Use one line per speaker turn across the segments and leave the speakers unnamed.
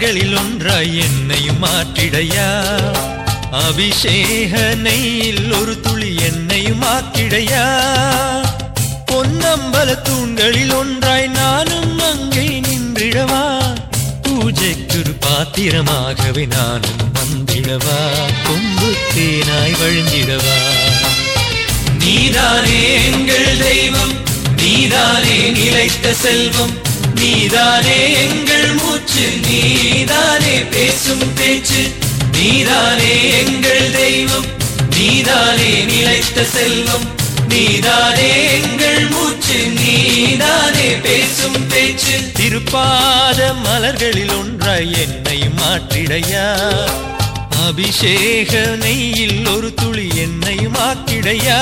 மலர்களில் ஒன்றாய் என்னையும் மாற்றிடையா? அபிஷேக நெய்யில் ஒரு துளி என்னையும் ஆக்கிடையா? பொன்னம்பல தூண்களில் ஒன்றாய் நானும் அங்கே நின்றிடவா? பூஜைக்குரு பாத்திரமாகவே நானும் வந்திடவா? கொம்பு தேனாய் வழிஞ்சிடவா? நீதானே எங்கள் தெய்வம் நீதானே நிலைத்த செல்வம் நீதானே எங்கள் மூச்சு நீதானே பேசும் பேச்சு. நீதானே எங்கள் தெய்வம் நீதானே நிலைத்த செல்வம். நீதானே எங்கள் மூச்சு நீதானே பேசும் பேச்சு. திருப்பாத மலர்களில் ஒன்றாய் என்னை மாற்றிடையா? அபிஷேக நெய்யில் ஒரு துளி என்னை ஆக்கிடையா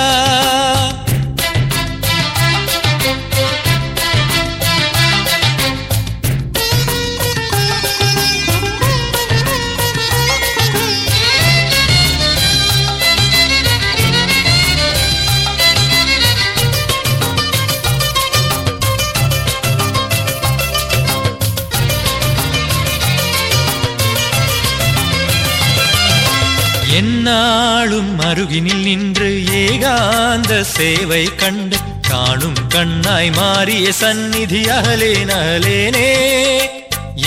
என்னாலும் அருகினில் நின்று ஏகாந்த சேவை கண்டு காணும் கண்ணாய் மாறிய சந்நிதி அகலேன் அகலேனே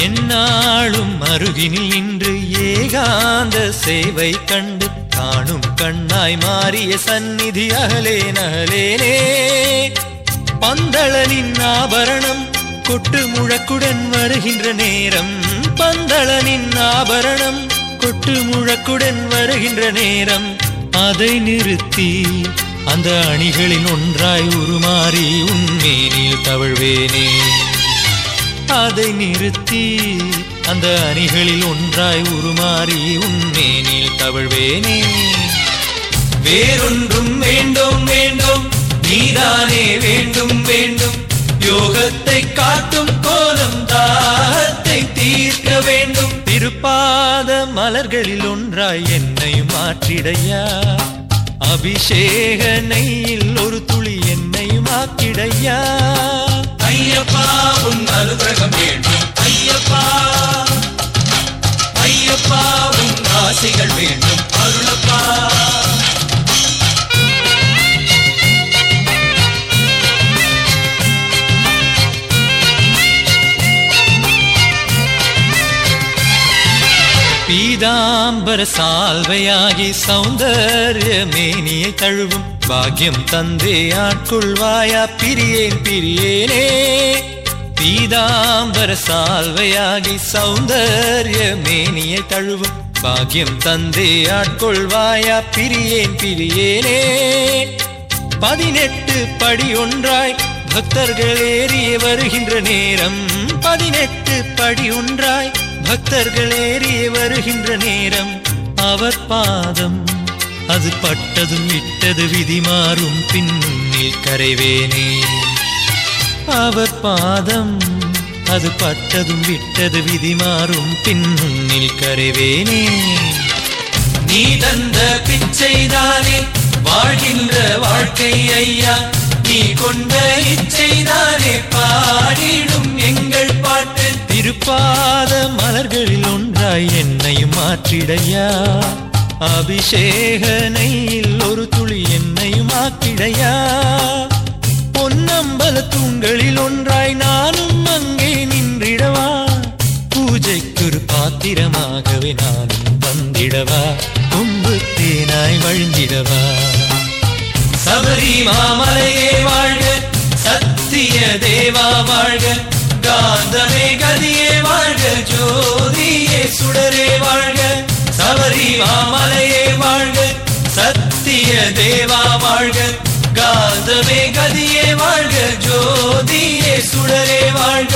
என்னாலும் அருகினில் நின்று ஏகாந்த சேவை கண்டு காணும் கண்ணாய் மாறிய சந்நிதி அகலேன் அகலேனே பந்தளனின் ஆபரணம் கொட்டு முழக்குடன் வருகின்ற நேரம் பந்தளனின் ஆபரணம் கொட்டு முழக்குடன் வருகின்ற நேரம் அதை நிறுத்தி அந்த அணிகளின் ஒன்றாய் உருமாறி உன்மேனில் தவழ்வேனே. அதை நிறுத்தி அந்த அணிகளில் ஒன்றாய் உருமாறி உன்மேனில் தவழ்வேனே. வேறொன்றும் வேண்டும் வேண்டும். நீதானே வேண்டும் வேண்டும். யோகத்தை காட்டும் கோலம் தாகத்தை வேண்டும் மலர்களில் ஒன்றாய் என்னை மாற்றிடையா? அபிஷேக நெய்யில் ஒரு துளி என்னை மாக்கிடையா
ஐயப்பா உன் அனுகிரகம் வேண்டும். ஐயப்பா ஐயப்பா உன் ஆசைகள் வேண்டும்.
பீதாம்பர சால்வையாகி சௌந்தர்ய மேனியை தழுவும். பாக்கியம் தந்தே ஆட்கொள்வாயா பிரியேன் பிரியேனே. பீதாம்பர சால்வையாகி சௌந்தர்ய மேனியை தழுவும். பாக்கியம் தந்தே ஆட்கொள்வாயா பிரியேன் பிரியேனே. பதினெட்டு படி ஒன்றாய் பக்தர்கள் ஏறிய வருகின்ற நேரம். பதினெட்டு படி ஒன்றாய் பக்தர்கள் ஏறிய வருகின்ற நேரம் அவர் பாதம். அது பட்டதும் விட்டது விதி மாறும் பின்னில் கரைவேனே. அவர் பாதம். அது பட்டதும் விட்டது விதி மாறும் பின்னில் கரைவேனே.
நீ தந்த பிச்சைதானே வாழ்கின்ற வாழ்க்கை ஐயா. நீ கொண்ட இச்சைதானே பாடிடும் எங்கள் பாட்டு
பாத மலர்களில் ஒன்றாய் என்னை மாற்றிடையா? அபிஷேகனையில் ஒரு துளி என்னை மாற்றிடையா? பொன்னம்பல தூண்களில் ஒன்றாய் நானும் அங்கே நின்றிடவா? பூஜைக்கொரு பாத்திரமாகவே நானும் வந்திடவா கொம்பு தேனாய் வழிந்திடவா
சபரி மாமலையே வாழ்க சத்திய தேவா வாழ்க காந்தமே கதியே மாமலையே வாழ்க சத்திய தேவா வாழ்க காந்தமே கதியே வாழ்க ஜோதியே சுடரே வாழ்க.